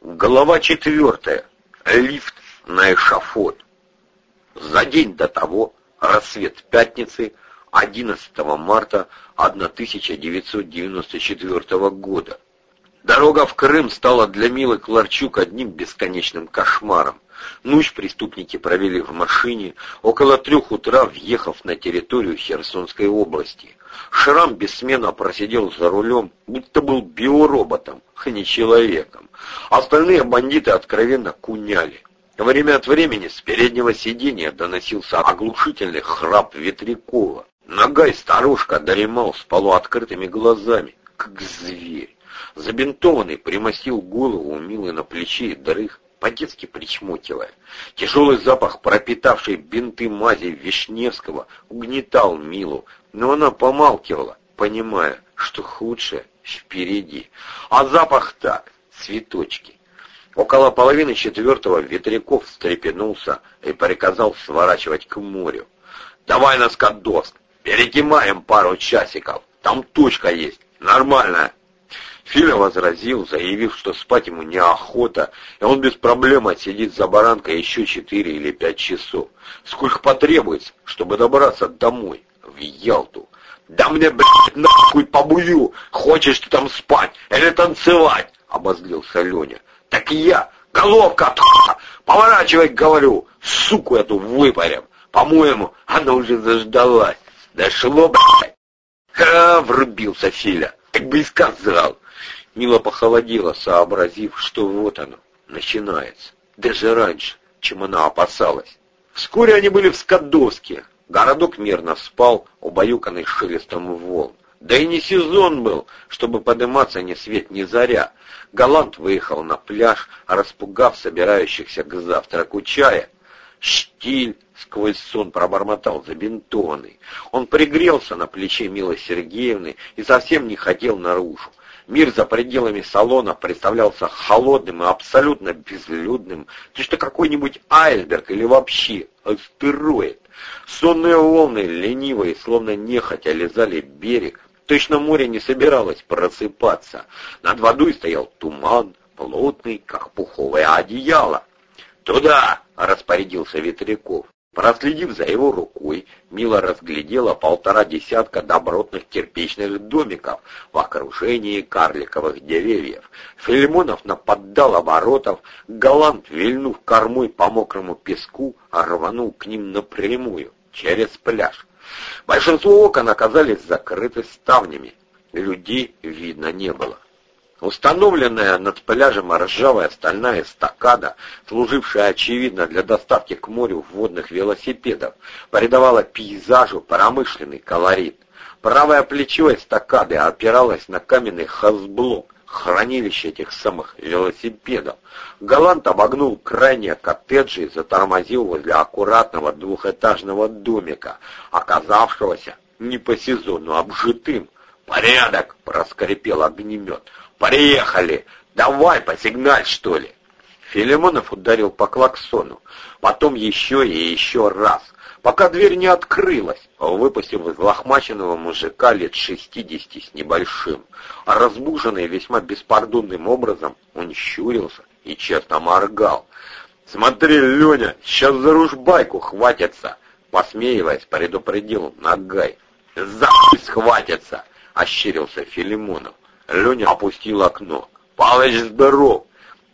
Глава четвертая. Лифт на эшафот. За день до того, рассвет пятницы, 11 марта 1994 года. Дорога в Крым стала для Милы Кларчук одним бесконечным кошмаром. Ночь преступники провели в машине, около трех утра въехав на территорию Херсонской области. Шрам бессменно просидел за рулем, будто был биороботом, а не человеком. Остальные бандиты откровенно куняли. Время от времени с переднего сиденья доносился оглушительный храп Ветрякова. Нога и старушка дремал с полуоткрытыми глазами, как зверь. Забинтованный примостил голову у Милы на плече и дрых, по-детски причмокивая. Тяжелый запах, пропитавший бинты мази Вишневского, угнетал Милу, но она помалкивала, понимая, что худшее впереди. А запах так, цветочки. Около половины четвертого Ветряков встрепенулся и приказал сворачивать к морю. «Давай на Скадовск, перекимаем пару часиков, там точка есть, нормальная». Филя возразил, заявив, что спать ему неохота, и он без проблем отсидит за баранкой еще четыре или пять часов. Сколько потребуется, чтобы добраться домой, в Ялту. «Да мне, блядь, нахуй побую! Хочешь ты там спать или танцевать?» — обозлился Леня. «Так я! Головка от Поворачивай, говорю! Суку эту выпарим! По-моему, она уже заждалась! Дошло, блядь!» «Ха!» — врубился Филя. «Так бы и сказал!» Мила похолодела, сообразив, что вот оно, начинается. Даже раньше, чем она опасалась. Вскоре они были в Скадовске. Городок мирно спал, убаюканный шелестом волн. Да и не сезон был, чтобы подниматься ни свет ни заря. Галант выехал на пляж, распугав собирающихся к завтраку чая. Штиль сквозь сон пробормотал забинтованный. Он пригрелся на плече Милы Сергеевны и совсем не хотел наружу. Мир за пределами салона представлялся холодным и абсолютно безлюдным, точно какой-нибудь айсберг или вообще астероид. Сонные волны ленивые, словно нехотя лизали берег. Точно море не собиралось просыпаться. Над водой стоял туман, плотный, как пуховое одеяло. «Туда!» — распорядился Ветряков. Проследив за его рукой, Мила разглядела полтора десятка добротных кирпичных домиков в окружении карликовых деревьев. Филимонов нападал оборотов, Галант, вильнув кормой по мокрому песку, рванул к ним напрямую, через пляж. Большинство окон оказались закрыты ставнями. Людей видно не было. Установленная над пляжем ржавая стальная эстакада, служившая, очевидно, для доставки к морю водных велосипедов, придавала пейзажу промышленный колорит. Правое плечо эстакады опиралось на каменный хазблок, хранилище этих самых велосипедов. Галант обогнул крайние коттеджи и затормозил возле аккуратного двухэтажного домика, оказавшегося не по сезону обжитым. «Порядок!» — проскрипел огнемет. «Приехали! Давай, посигналь, что ли!» Филимонов ударил по клаксону, потом еще и еще раз, пока дверь не открылась, выпустив из лохмаченного мужика лет шестидесяти с небольшим. А разбуженный весьма беспардонным образом, он щурился и честно моргал. «Смотри, Леня, сейчас за ружбайку хватится!» Посмеиваясь, предупредил Нагай. «За схватится!» — ощерился Филимонов. Леня опустил окно. «Палыч здоров!»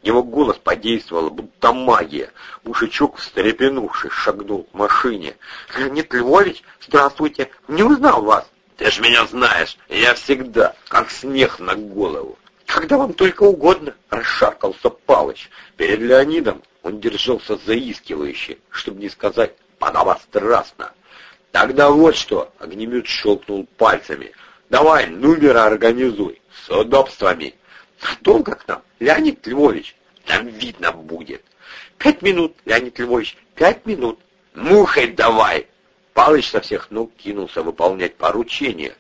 Его голос подействовал, будто магия. Мужичок, встрепенувшись, шагнул к машине. «Леонид Львович, здравствуйте! Не узнал вас!» «Ты ж меня знаешь, я всегда, как снег на голову!» «Когда вам только угодно!» — расшаркался Палыч. Перед Леонидом он держался заискивающе, чтобы не сказать подобострастно. «Тогда вот что!» — огнемет щелкнул пальцами. «Давай, номера организуй!» С удобствами. Долго к нам, Леонид Львович? Там видно будет. Пять минут, Леонид Львович, пять минут. Мухой давай. Палыч со всех ног кинулся выполнять поручение.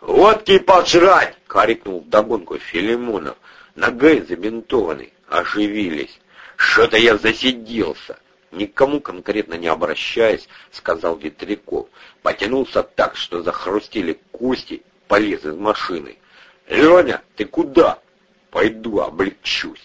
«Водки пожрать!» — крикнул вдогонку Филимонов. Ногой забинтованный, оживились. «Что-то я засиделся!» Никому конкретно не обращаясь, сказал Ветряков. Потянулся так, что захрустили кости, полез из машины. «Леня, ты куда?» «Пойду облегчусь».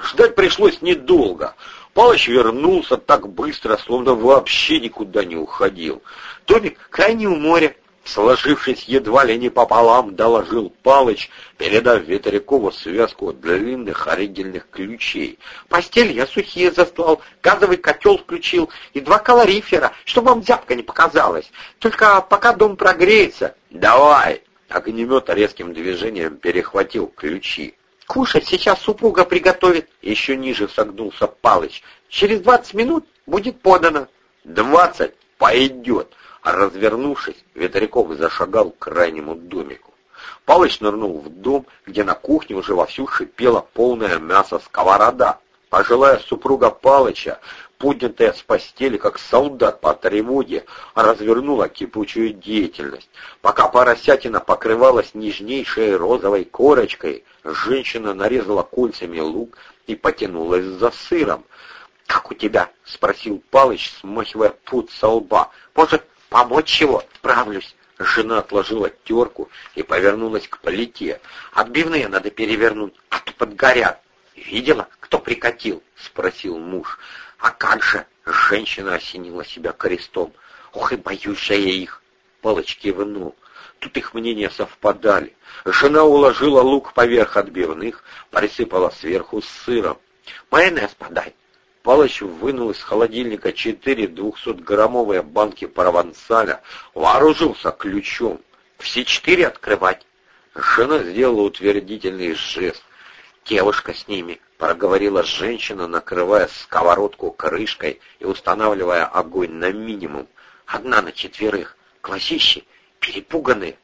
Ждать пришлось недолго. Палыч вернулся так быстро, словно вообще никуда не уходил. Домик крайне у моря, Сложившись едва ли не пополам, доложил Палыч, передав Ветрякову связку длинных оригельных ключей. Постель я сухие застлал, газовый котел включил и два калорифера, чтобы вам зябка не показалась. Только пока дом прогреется... Давай! Огнемет резким движением перехватил ключи. «Кушать сейчас супруга приготовит!» Еще ниже согнулся Палыч. «Через двадцать минут будет подано!» «Двадцать? Пойдет!» Развернувшись, Ветряков зашагал к крайнему домику. Палыч нырнул в дом, где на кухне уже вовсю шипело полное мясо сковорода. Пожилая супруга Палыча, поднятая с постели, как солдат по тревоге, развернула кипучую деятельность. Пока поросятина покрывалась нежнейшей розовой корочкой, женщина нарезала кольцами лук и потянулась за сыром. «Как у тебя?» — спросил Палыч, смахивая пут со лба. «Может, «Помочь чего? Справлюсь». Жена отложила терку и повернулась к плите. «Отбивные надо перевернуть, а то подгорят». «Видела, кто прикатил?» — спросил муж. «А как же?» — женщина осенила себя крестом. «Ох и боюсь я их!» Палыч кивнул. Тут их мнения совпадали. Жена уложила лук поверх отбивных, присыпала сверху сыром. «Майонез подай!» Палыч вынул из холодильника четыре двухсотграммовые банки провансаля, вооружился ключом. Все четыре открывать. Жена сделала утвердительный жест. «Девушка с ними», — проговорила женщина, накрывая сковородку крышкой и устанавливая огонь на минимум. «Одна на четверых. Глазищи перепуганные».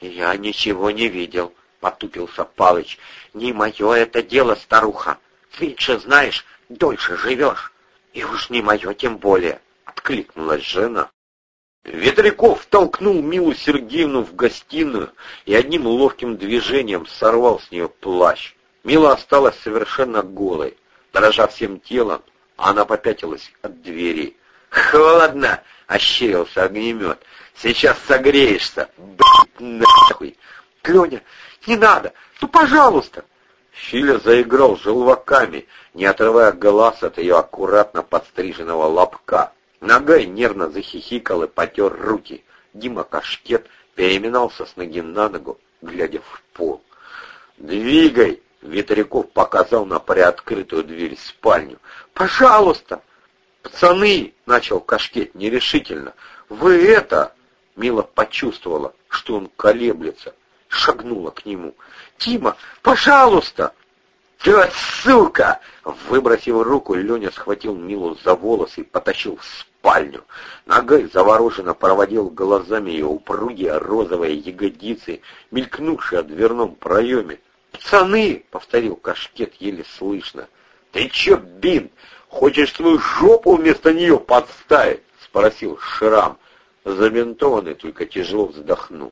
«Я ничего не видел», — потупился Палыч. «Не мое это дело, старуха. Ты же знаешь, дольше живешь. И уж не мое тем более, — откликнулась жена. Ветряков толкнул Милу Сергеевну в гостиную и одним ловким движением сорвал с нее плащ. Мила осталась совершенно голой. Дрожа всем телом, она попятилась от двери. «Холодно!» — ощерился огнемет. «Сейчас согреешься! Блядь, нахуй!» «Леня, не надо! Ну, пожалуйста!» Филя заиграл желваками, не отрывая глаз от ее аккуратно подстриженного лобка. Ногой нервно захихикал и потер руки. Дима Кашкет переминался с ноги на ногу, глядя в пол. «Двигай!» — Ветряков показал на приоткрытую дверь спальню. «Пожалуйста!» «Пацаны!» — начал Кашкет нерешительно. «Вы это...» — Мила почувствовала, что он колеблется шагнула к нему. «Тима, пожалуйста!» «Да, сука!» Выбросив руку, Леня схватил Милу за волосы и потащил в спальню. Ногой завороженно проводил глазами ее упругие розовые ягодицы, мелькнувшие в дверном проеме. «Пацаны!» — повторил Кашкет еле слышно. «Ты че, Бин, хочешь свою жопу вместо нее подставить?» — спросил Шрам. Забинтованный только тяжело вздохнул.